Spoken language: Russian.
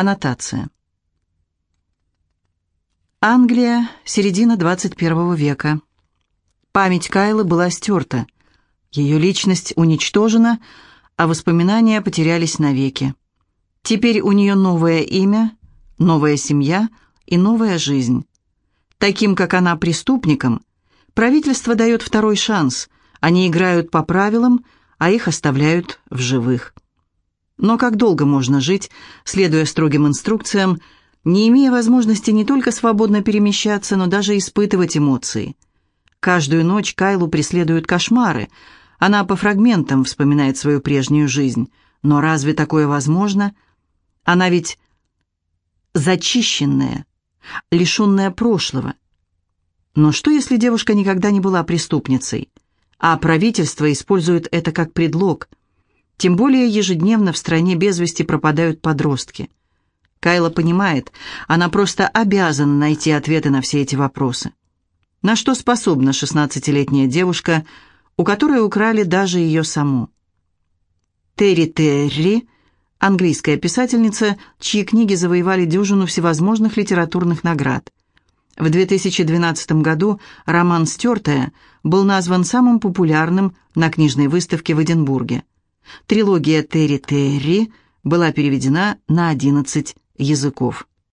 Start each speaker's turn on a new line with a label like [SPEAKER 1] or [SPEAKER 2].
[SPEAKER 1] Аннотация. Англия, середина 21 века. Память Кайлы была стерта. Ее личность уничтожена, а воспоминания потерялись навеки. Теперь у нее новое имя, новая семья и новая жизнь. Таким, как она, преступникам, правительство дает второй шанс. Они играют по правилам, а их оставляют в живых. Но как долго можно жить, следуя строгим инструкциям, не имея возможности не только свободно перемещаться, но даже испытывать эмоции? Каждую ночь Кайлу преследуют кошмары. Она по фрагментам вспоминает свою прежнюю жизнь. Но разве такое возможно? Она ведь зачищенная, лишенная прошлого. Но что, если девушка никогда не была преступницей, а правительство использует это как предлог – тем более ежедневно в стране без вести пропадают подростки. Кайла понимает, она просто обязана найти ответы на все эти вопросы. На что способна 16-летняя девушка, у которой украли даже ее саму? Терри Терри, английская писательница, чьи книги завоевали дюжину всевозможных литературных наград. В 2012 году роман «Стертая» был назван самым популярным на книжной выставке в Эдинбурге. Трилогия Терри Терри была переведена на 11 языков.